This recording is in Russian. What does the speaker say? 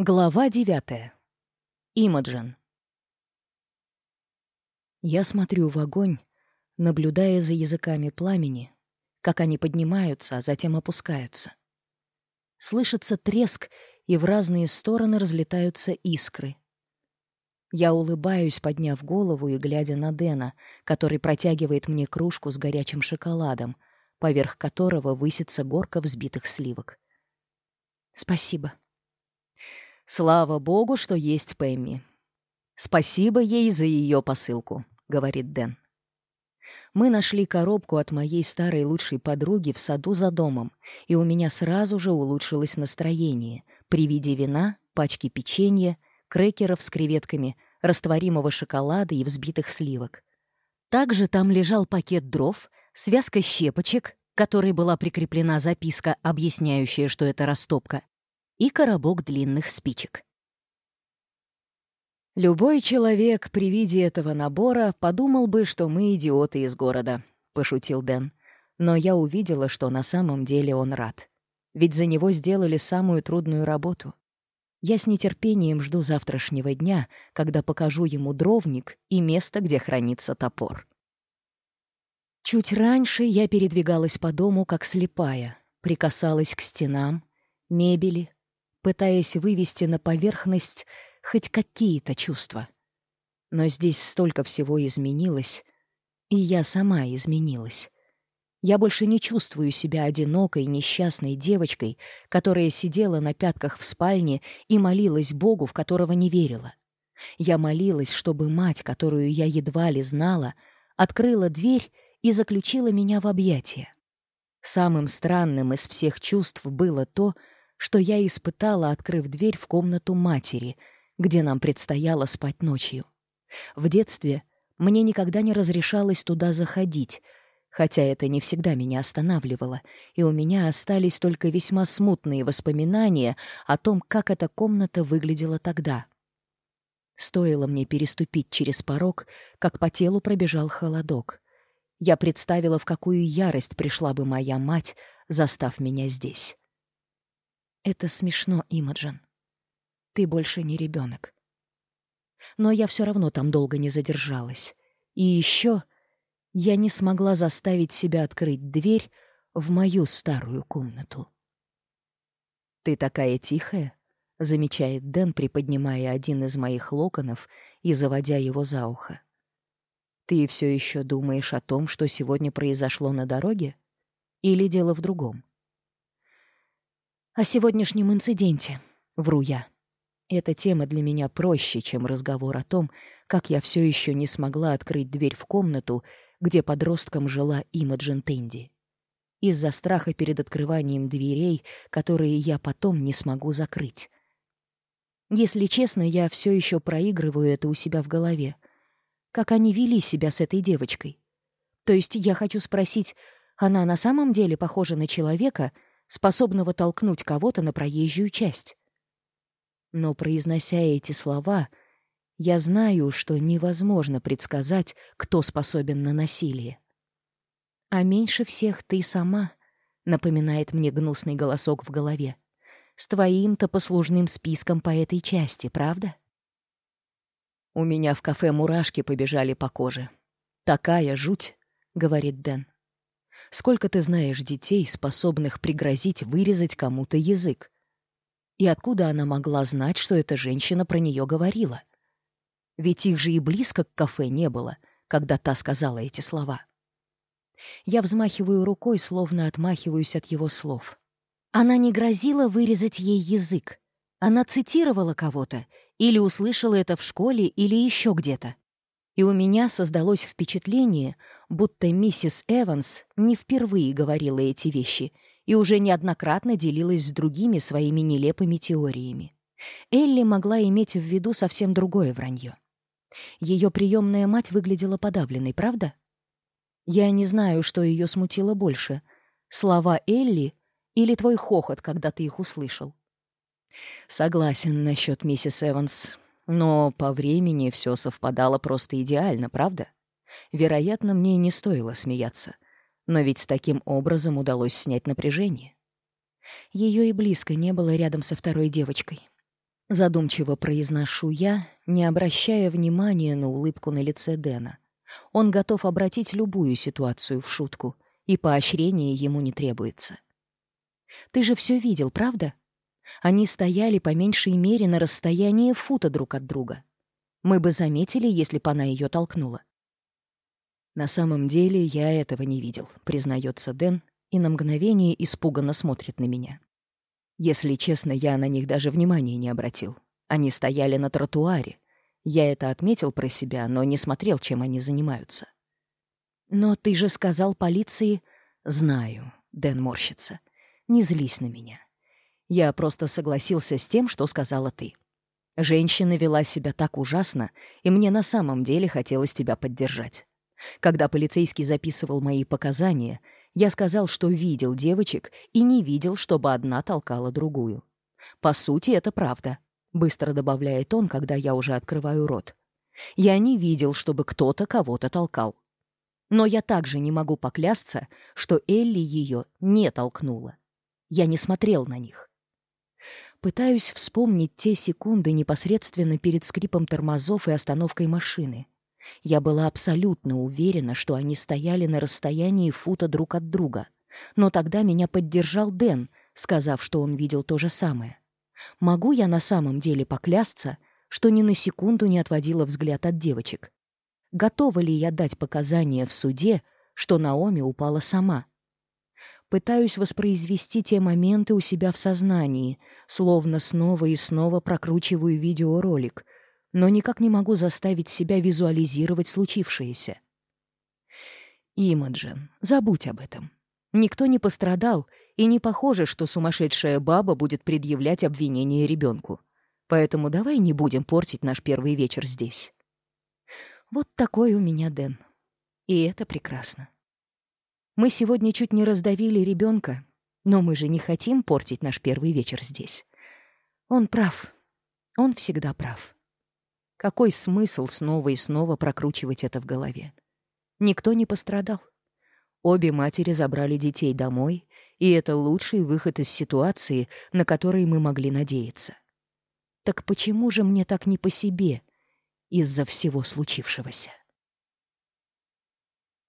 Глава девятая. Имаджин. Я смотрю в огонь, наблюдая за языками пламени, как они поднимаются, а затем опускаются. Слышится треск, и в разные стороны разлетаются искры. Я улыбаюсь, подняв голову и глядя на Дэна, который протягивает мне кружку с горячим шоколадом, поверх которого высится горка взбитых сливок. «Спасибо», Слава богу, что есть Пэмми. Спасибо ей за ее посылку, говорит Дэн. Мы нашли коробку от моей старой лучшей подруги в саду за домом, и у меня сразу же улучшилось настроение при виде вина, пачки печенья, крекеров с креветками, растворимого шоколада и взбитых сливок. Также там лежал пакет дров, связка щепочек, к которой была прикреплена записка, объясняющая, что это растопка, и коробок длинных спичек. Любой человек при виде этого набора подумал бы, что мы идиоты из города, пошутил Дэн. Но я увидела, что на самом деле он рад. Ведь за него сделали самую трудную работу. Я с нетерпением жду завтрашнего дня, когда покажу ему дровник и место, где хранится топор. Чуть раньше я передвигалась по дому, как слепая, прикасалась к стенам, мебели, пытаясь вывести на поверхность хоть какие-то чувства. Но здесь столько всего изменилось, и я сама изменилась. Я больше не чувствую себя одинокой, несчастной девочкой, которая сидела на пятках в спальне и молилась Богу, в которого не верила. Я молилась, чтобы мать, которую я едва ли знала, открыла дверь и заключила меня в объятия. Самым странным из всех чувств было то, что я испытала, открыв дверь в комнату матери, где нам предстояло спать ночью. В детстве мне никогда не разрешалось туда заходить, хотя это не всегда меня останавливало, и у меня остались только весьма смутные воспоминания о том, как эта комната выглядела тогда. Стоило мне переступить через порог, как по телу пробежал холодок. Я представила, в какую ярость пришла бы моя мать, застав меня здесь. Это смешно, Имаджин. Ты больше не ребенок. Но я все равно там долго не задержалась. И еще я не смогла заставить себя открыть дверь в мою старую комнату. «Ты такая тихая», — замечает Дэн, приподнимая один из моих локонов и заводя его за ухо. «Ты все еще думаешь о том, что сегодня произошло на дороге? Или дело в другом?» О сегодняшнем инциденте. Вру я. Эта тема для меня проще, чем разговор о том, как я все еще не смогла открыть дверь в комнату, где подростком жила Имаджин Тенди. Из-за страха перед открыванием дверей, которые я потом не смогу закрыть. Если честно, я все еще проигрываю это у себя в голове. Как они вели себя с этой девочкой? То есть я хочу спросить, она на самом деле похожа на человека — способного толкнуть кого-то на проезжую часть. Но, произнося эти слова, я знаю, что невозможно предсказать, кто способен на насилие. «А меньше всех ты сама», — напоминает мне гнусный голосок в голове. «С твоим-то послужным списком по этой части, правда?» У меня в кафе мурашки побежали по коже. «Такая жуть», — говорит Дэн. Сколько ты знаешь детей, способных пригрозить вырезать кому-то язык? И откуда она могла знать, что эта женщина про нее говорила? Ведь их же и близко к кафе не было, когда та сказала эти слова. Я взмахиваю рукой, словно отмахиваюсь от его слов. Она не грозила вырезать ей язык. Она цитировала кого-то или услышала это в школе или еще где-то и у меня создалось впечатление, будто миссис Эванс не впервые говорила эти вещи и уже неоднократно делилась с другими своими нелепыми теориями. Элли могла иметь в виду совсем другое вранье. Ее приемная мать выглядела подавленной, правда? Я не знаю, что ее смутило больше — слова Элли или твой хохот, когда ты их услышал. Согласен насчет миссис Эванс. Но по времени все совпадало просто идеально, правда? Вероятно, мне и не стоило смеяться. Но ведь таким образом удалось снять напряжение. Ее и близко не было рядом со второй девочкой. Задумчиво произношу я, не обращая внимания на улыбку на лице Дэна. Он готов обратить любую ситуацию в шутку, и поощрение ему не требуется. «Ты же все видел, правда?» Они стояли по меньшей мере на расстоянии фута друг от друга. Мы бы заметили, если бы она ее толкнула. «На самом деле я этого не видел», — признается Дэн, и на мгновение испуганно смотрит на меня. Если честно, я на них даже внимания не обратил. Они стояли на тротуаре. Я это отметил про себя, но не смотрел, чем они занимаются. «Но ты же сказал полиции...» «Знаю», — Дэн морщится. «Не злись на меня. Я просто согласился с тем, что сказала ты. Женщина вела себя так ужасно, и мне на самом деле хотелось тебя поддержать. Когда полицейский записывал мои показания, я сказал, что видел девочек и не видел, чтобы одна толкала другую. По сути, это правда, быстро добавляет он, когда я уже открываю рот. Я не видел, чтобы кто-то кого-то толкал. Но я также не могу поклясться, что Элли ее не толкнула. Я не смотрел на них пытаюсь вспомнить те секунды непосредственно перед скрипом тормозов и остановкой машины. Я была абсолютно уверена, что они стояли на расстоянии фута друг от друга. Но тогда меня поддержал Дэн, сказав, что он видел то же самое. Могу я на самом деле поклясться, что ни на секунду не отводила взгляд от девочек? Готова ли я дать показания в суде, что Наоми упала сама — пытаюсь воспроизвести те моменты у себя в сознании, словно снова и снова прокручиваю видеоролик, но никак не могу заставить себя визуализировать случившееся. Имаджин, забудь об этом. Никто не пострадал, и не похоже, что сумасшедшая баба будет предъявлять обвинение ребенку. Поэтому давай не будем портить наш первый вечер здесь. Вот такой у меня Дэн. И это прекрасно. Мы сегодня чуть не раздавили ребенка, но мы же не хотим портить наш первый вечер здесь. Он прав. Он всегда прав. Какой смысл снова и снова прокручивать это в голове? Никто не пострадал. Обе матери забрали детей домой, и это лучший выход из ситуации, на который мы могли надеяться. Так почему же мне так не по себе из-за всего случившегося?